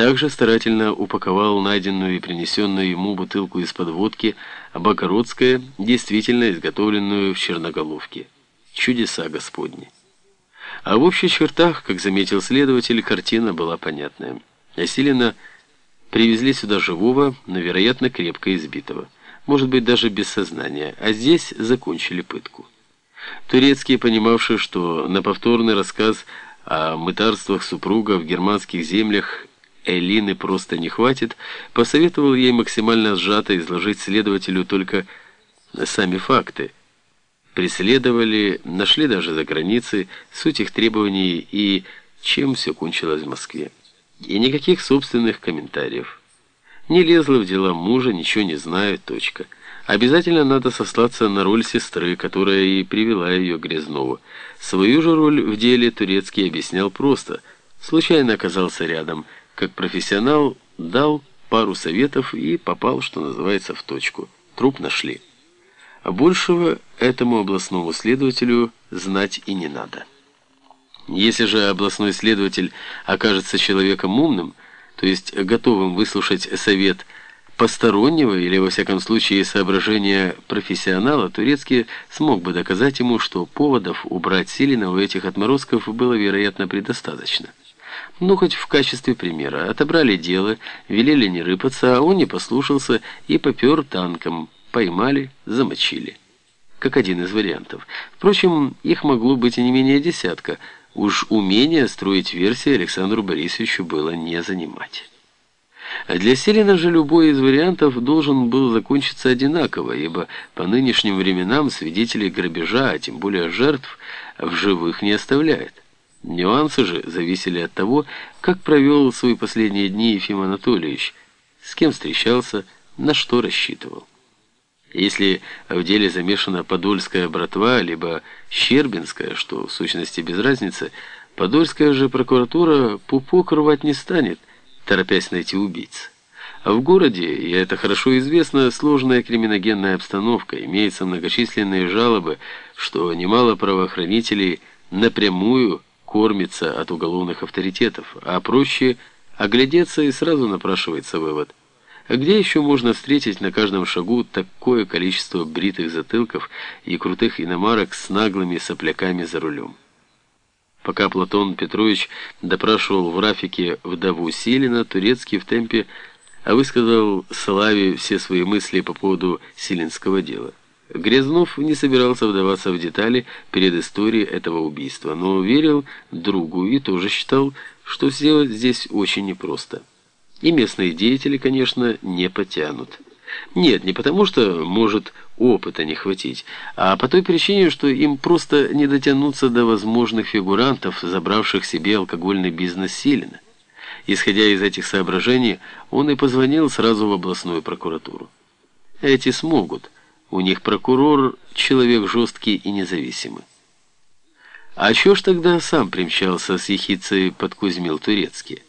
Также старательно упаковал найденную и принесенную ему бутылку из-под водки Обогородская, действительно изготовленную в Черноголовке. Чудеса Господни. А в общих чертах, как заметил следователь, картина была понятная. Осилина привезли сюда живого, но, вероятно, крепко избитого. Может быть, даже без сознания, а здесь закончили пытку. Турецкий, понимавший, что на повторный рассказ о мытарствах супруга в германских землях Элины просто не хватит, посоветовал ей максимально сжато изложить следователю только сами факты. Преследовали, нашли даже за границей суть их требований и чем все кончилось в Москве. И никаких собственных комментариев. Не лезла в дела мужа, ничего не знаю, точка. Обязательно надо сослаться на роль сестры, которая и привела ее к Грязнову. Свою же роль в деле Турецкий объяснял просто. Случайно оказался рядом – как профессионал дал пару советов и попал, что называется, в точку. Труп нашли. А большего этому областному следователю знать и не надо. Если же областной следователь окажется человеком умным, то есть готовым выслушать совет постороннего или, во всяком случае, соображения профессионала, Турецкий смог бы доказать ему, что поводов убрать Силина у этих отморозков было, вероятно, предостаточно. Ну, хоть в качестве примера. Отобрали дело, велели не рыпаться, а он не послушался и попер танком. Поймали, замочили. Как один из вариантов. Впрочем, их могло быть и не менее десятка. Уж умение строить версии Александру Борисовичу было не занимать. А для Селина же любой из вариантов должен был закончиться одинаково, ибо по нынешним временам свидетелей грабежа, а тем более жертв, в живых не оставляет. Нюансы же зависели от того, как провел свои последние дни Ефим Анатольевич, с кем встречался, на что рассчитывал. Если в деле замешана подольская братва, либо щербинская, что в сущности без разницы, подольская же прокуратура пупок рвать не станет, торопясь найти убийц. А в городе, и это хорошо известно, сложная криминогенная обстановка, имеются многочисленные жалобы, что немало правоохранителей напрямую кормится от уголовных авторитетов, а проще оглядеться и сразу напрашивается вывод. А где еще можно встретить на каждом шагу такое количество бритых затылков и крутых иномарок с наглыми сопляками за рулем? Пока Платон Петрович допрашивал в Рафике вдову Силина, Турецкий в темпе высказал Славе все свои мысли по поводу Силинского дела. Грязнов не собирался вдаваться в детали перед историей этого убийства, но верил другу и тоже считал, что сделать здесь очень непросто. И местные деятели, конечно, не потянут. Нет, не потому что, может, опыта не хватить, а по той причине, что им просто не дотянуться до возможных фигурантов, забравших себе алкогольный бизнес Силина. Исходя из этих соображений, он и позвонил сразу в областную прокуратуру. Эти смогут. У них прокурор — человек жесткий и независимый. А чё ж тогда сам примчался с ехицей под Кузьмил Турецкий?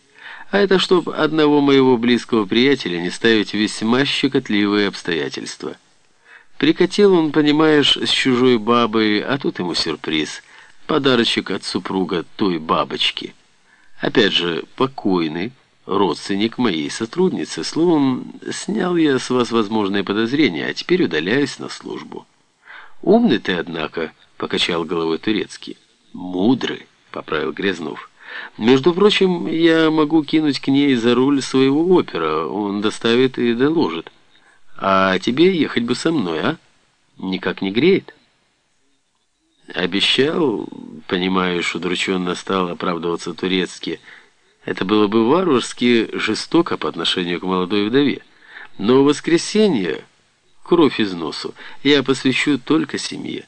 А это чтоб одного моего близкого приятеля не ставить весьма щекотливые обстоятельства. Прикатил он, понимаешь, с чужой бабой, а тут ему сюрприз. Подарочек от супруга той бабочки. Опять же, покойный, родственник моей сотрудницы. Словом, снял я с вас возможные подозрения, а теперь удаляюсь на службу. Умный ты, однако, покачал головой турецкий. Мудрый, поправил Грязнов. Между прочим, я могу кинуть к ней за руль своего опера, он доставит и доложит. А тебе ехать бы со мной, а? Никак не греет? Обещал, понимаешь, удрученно стал оправдываться турецкий, это было бы варварски жестоко по отношению к молодой вдове. Но в воскресенье, кровь из носу, я посвящу только семье.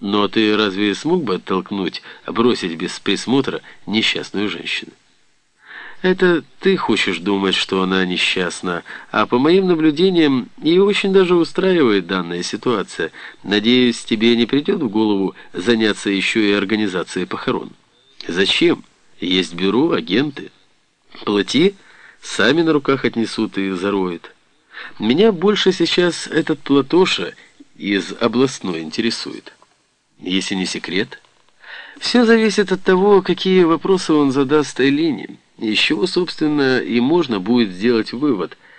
Но ты разве смог бы оттолкнуть, бросить без присмотра несчастную женщину? Это ты хочешь думать, что она несчастна, а по моим наблюдениям, ее очень даже устраивает данная ситуация. Надеюсь, тебе не придет в голову заняться еще и организацией похорон. Зачем? Есть бюро, агенты. Плати, сами на руках отнесут и зароют. Меня больше сейчас этот Платоша из областной интересует. Если не секрет. Все зависит от того, какие вопросы он задаст Элине. Из чего, собственно, и можно будет сделать вывод –